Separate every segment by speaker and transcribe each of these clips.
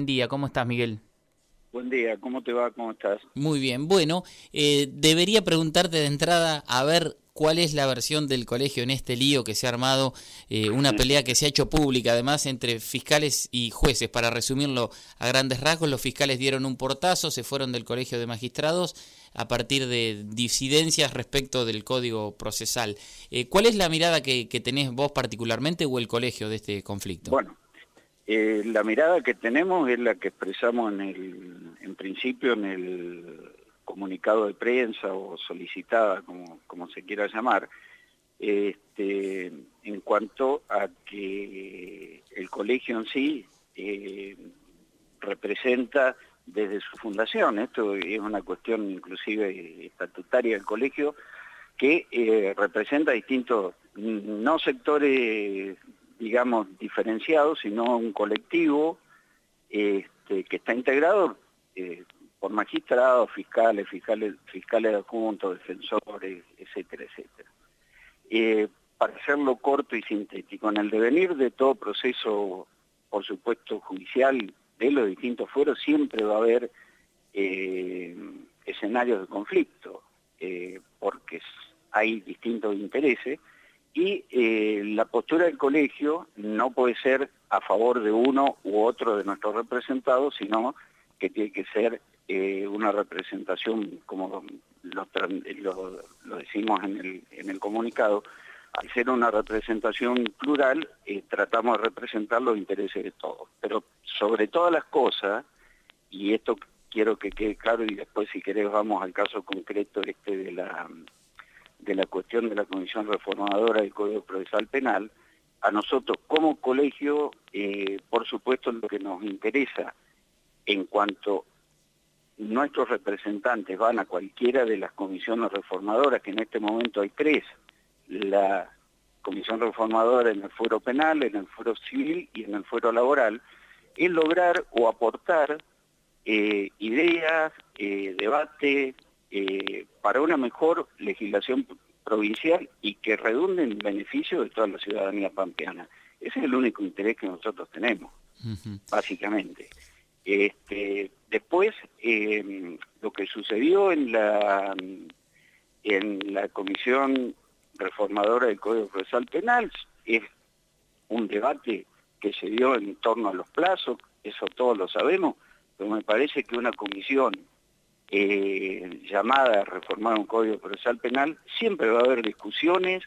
Speaker 1: Buen día, ¿cómo estás, Miguel?
Speaker 2: Buen día, ¿cómo te va? ¿Cómo estás?
Speaker 1: Muy bien. Bueno, eh, debería preguntarte de entrada a ver cuál es la versión del colegio en este lío que se ha armado, eh, una pelea que se ha hecho pública además entre fiscales y jueces. Para resumirlo a grandes rasgos, los fiscales dieron un portazo, se fueron del colegio de magistrados a partir de disidencias respecto del código procesal. Eh, ¿Cuál es la mirada que, que tenés vos particularmente o el colegio de este conflicto?
Speaker 2: Bueno, eh, la mirada que tenemos es la que expresamos en, el, principio en el comunicado de prensa o solicitada, como, como se quiera llamar, este, en cuanto a que el colegio en sí eh, representa desde su fundación, esto es una cuestión inclusive estatutaria del colegio, que eh, representa distintos, no sectores digamos, diferenciado, sino un colectivo este, que está integrado eh, por magistrados, fiscales, fiscales, fiscales adjuntos, defensores, etcétera, etcétera. Eh, para hacerlo corto y sintético, en el devenir de todo proceso, por supuesto, judicial de los distintos fueros, siempre va a haber eh, escenarios de conflicto, porque hay distintos intereses, y eh, la postura del colegio no puede ser a favor de uno u otro de nuestros representados, sino que tiene que ser eh, una representación, como lo, decimos en el, comunicado, al ser una representación plural, eh, tratamos de representar los intereses de todos. Pero sobre todas las cosas, y esto quiero que quede claro y después si querés vamos al caso concreto este de la de la cuestión de la Comisión Reformadora del Código Procesal Penal, a nosotros como colegio, eh, por supuesto, lo que nos interesa en cuanto nuestros representantes van a cualquiera de las comisiones reformadoras, que en este momento hay tres, la Comisión Reformadora en el fuero penal, en el fuero civil y en el fuero laboral, es lograr o aportar eh, ideas, eh, debate, eh, para una mejor legislación provincial y que redunde en beneficio de toda la ciudadanía pampeana. Ese es el único interés que nosotros tenemos, básicamente. Este, después, eh, lo que sucedió en la, en la Comisión Reformadora del Código Procesal Penal es un debate que se dio en torno a los plazos, eso todos lo sabemos, pero me parece que una comisión eh, llamada a reformar un código procesal penal, siempre va a haber discusiones,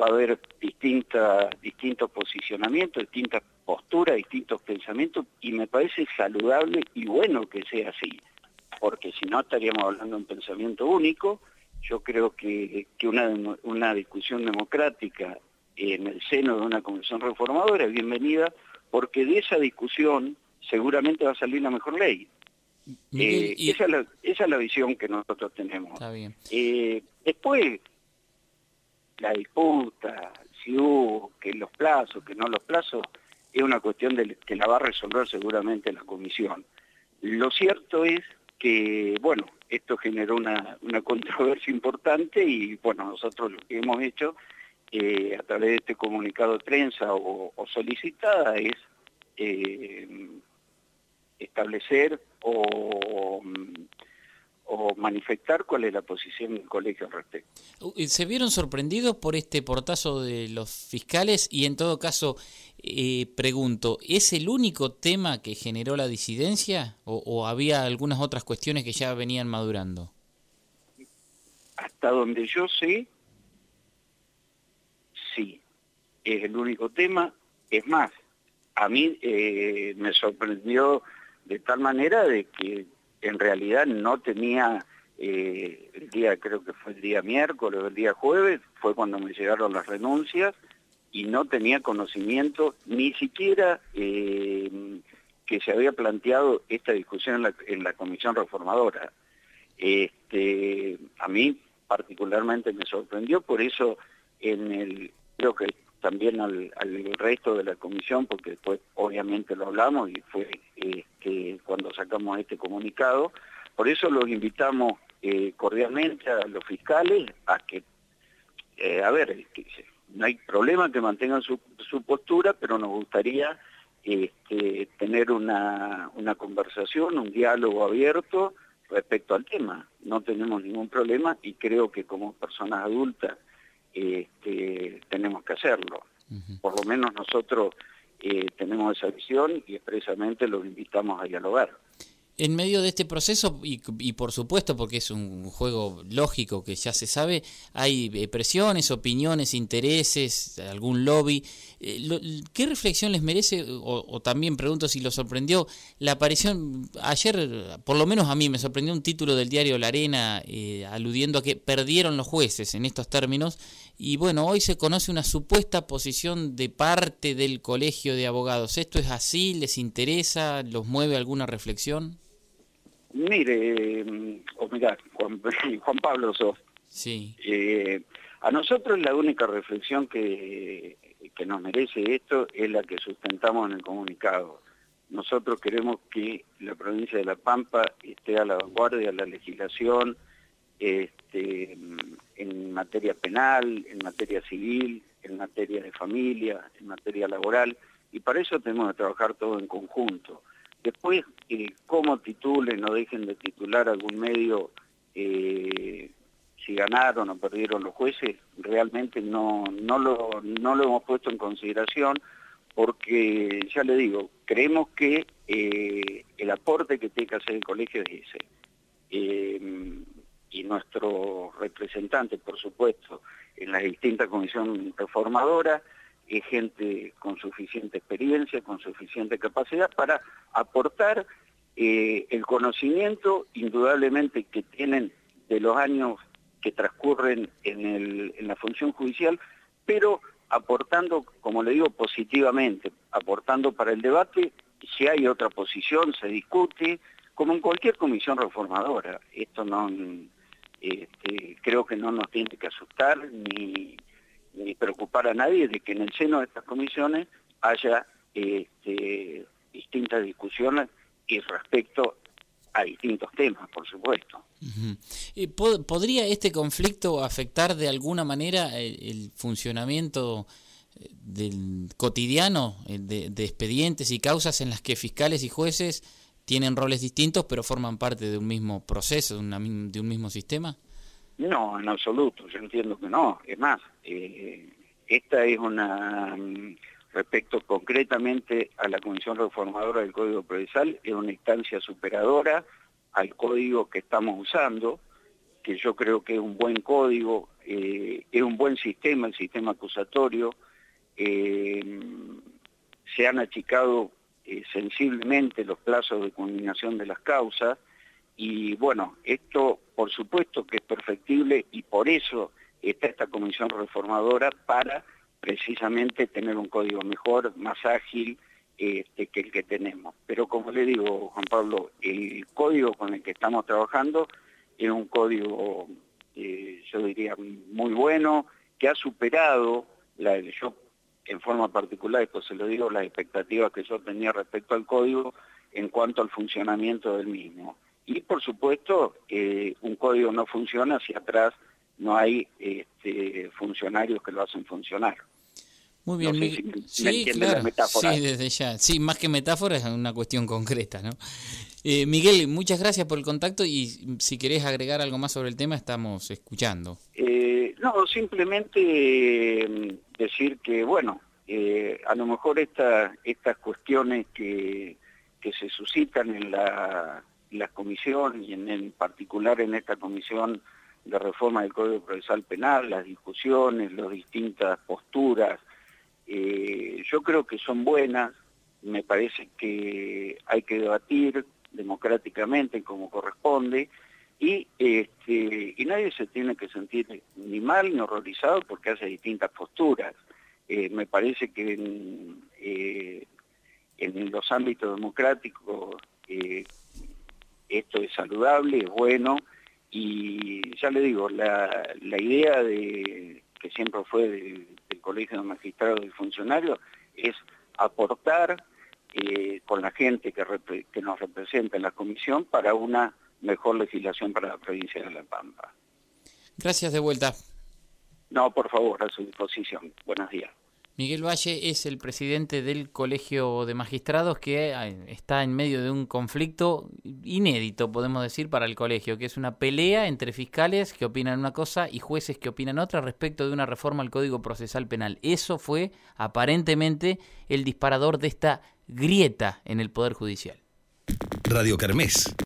Speaker 2: va a haber distintas, distintos posicionamientos, distintas posturas, distintos pensamientos, y me parece saludable y bueno que sea así, porque si no estaríamos hablando de un pensamiento único, yo creo que, que una, una discusión democrática en el seno de una comisión reformadora es bienvenida, porque de esa discusión seguramente va a salir la mejor ley. Eh, esa, es la, visión que nosotros tenemos. Eh, después, la disputa, si hubo, que los plazos, que no los plazos, es una cuestión de, que la va a resolver seguramente la comisión. Lo cierto es que, bueno, esto generó una, controversia importante y, bueno, nosotros lo que hemos hecho eh, a través de este comunicado de prensa o, solicitada es establecer o, o manifestar cuál es la posición del colegio al respecto.
Speaker 1: ¿Se vieron sorprendidos por este portazo de los fiscales? Y en todo caso, eh, pregunto, ¿es el único tema que generó la disidencia o, o había algunas otras cuestiones que ya venían madurando?
Speaker 2: Hasta donde yo sé, sí, es el único tema. Es más, a mí eh, me sorprendió de tal manera de que en realidad no tenía, eh, el día, creo que fue el día miércoles o el día jueves, fue cuando me llegaron las renuncias, y no tenía conocimiento ni siquiera eh, que se había planteado esta discusión en la, en la Comisión Reformadora. Este, a mí particularmente me sorprendió, por eso en el, creo que también al, resto de la comisión, porque después obviamente lo hablamos y fue este, cuando sacamos este comunicado. Por eso los invitamos eh, cordialmente a los fiscales a que, eh, a ver, no hay problema que mantengan su, postura, pero nos gustaría este, tener una, una conversación, un diálogo abierto respecto al tema. No tenemos ningún problema y creo que como personas adultas este, tenemos que hacerlo. Por lo menos nosotros eh, tenemos esa visión y expresamente los invitamos a dialogar.
Speaker 1: En medio de este proceso, y, por supuesto porque es un juego lógico que ya se sabe, hay eh, presiones, opiniones, intereses, algún lobby. Eh, ¿Qué reflexión les merece, o, también pregunto si lo sorprendió, la aparición, ayer por lo menos a mí me sorprendió un título del diario La Arena eh, aludiendo a que perdieron los jueces en estos términos, y bueno, hoy se conoce una supuesta posición de parte del Colegio de Abogados. ¿Esto es así? ¿Les interesa? ¿Los mueve alguna reflexión?
Speaker 2: Mire, mm, o Juan, Juan Pablo sos.
Speaker 1: Sí.
Speaker 2: Eh, a nosotros la única reflexión que, que nos merece esto es la que sustentamos en el comunicado. Nosotros queremos que la provincia de La Pampa esté a la vanguardia de la legislación este, en materia penal, en materia civil, en materia de familia, en materia laboral, y para eso tenemos que trabajar todo en conjunto. Después, eh, cómo titulen o dejen de titular algún medio, eh, si ganaron o perdieron los jueces, realmente no, no, lo, no lo hemos puesto en consideración porque, ya le digo, creemos que eh, el aporte que tiene que hacer el colegio es ese. Eh, y nuestro representante, por supuesto, en la distinta comisión reformadora, es gente con suficiente experiencia, con suficiente capacidad para aportar eh, el conocimiento indudablemente que tienen de los años que transcurren en, la función judicial, pero aportando, como le digo, positivamente, aportando para el debate, si hay otra posición, se discute, como en cualquier comisión reformadora. Esto no, este, creo que no nos tiene que asustar ni ni preocupar a nadie de que en el seno de estas comisiones haya este, distintas discusiones y respecto a distintos temas, por supuesto.
Speaker 1: ¿Podría este conflicto afectar de alguna manera el, funcionamiento eh, del cotidiano eh, de, expedientes y causas en las que fiscales y jueces tienen roles distintos pero forman parte de un mismo proceso, de, de un mismo sistema?
Speaker 2: No, en absoluto, yo entiendo que no. Es más, eh, esta es una, respecto concretamente a la Comisión Reformadora del Código Procesal, es una instancia superadora al código que estamos usando, que yo creo que es un buen código, eh, es un buen sistema, el sistema acusatorio, eh, se han achicado sensiblemente los plazos de culminación de las causas, y bueno, esto por supuesto que es perfectible y por eso está esta comisión reformadora para precisamente tener un código mejor, más ágil este, que el que tenemos. Pero como le digo, Juan Pablo, el código con el que estamos trabajando es un código, eh, yo diría, muy bueno, que ha superado, yo en forma particular, esto se lo digo, las expectativas que yo tenía respecto al código en cuanto al funcionamiento del mismo. Y por supuesto, eh, un código no funciona si atrás no hay este, funcionarios que lo hacen funcionar.
Speaker 1: Muy bien, sí, claro. Sí, desde ya. Sí, más que metáfora es una cuestión concreta, ¿no? Eh, Miguel, muchas gracias por el contacto y si querés agregar algo más sobre el tema, estamos escuchando.
Speaker 2: Eh, no, simplemente em, decir que, bueno, a lo mejor esta, estas cuestiones que, que se suscitan en la las comisiones y en, particular en esta comisión de reforma del Código Procesal Penal, las discusiones, las distintas posturas, eh, yo creo que son buenas, me parece que hay que debatir democráticamente como corresponde y, este, y nadie se tiene que sentir ni mal ni horrorizado porque hace distintas posturas. Eh, me parece que en, eh, en los ámbitos democráticos esto es saludable, es bueno, y ya le digo, la, idea de, que siempre fue del, Colegio de Magistrados y Funcionarios es aportar eh, con la gente que, que nos representa en la comisión para una mejor legislación para la provincia de La Pampa.
Speaker 1: Gracias de vuelta.
Speaker 2: No, por favor, a su disposición. Buenos días.
Speaker 1: Miguel Valle es el presidente del Colegio de Magistrados que está en medio de un conflicto inédito, podemos decir, para el colegio, que es una pelea entre fiscales que opinan una cosa y jueces que opinan otra respecto de una reforma al Código Procesal Penal. Eso fue aparentemente el disparador de esta grieta en el Poder Judicial.
Speaker 3: Radio Kermés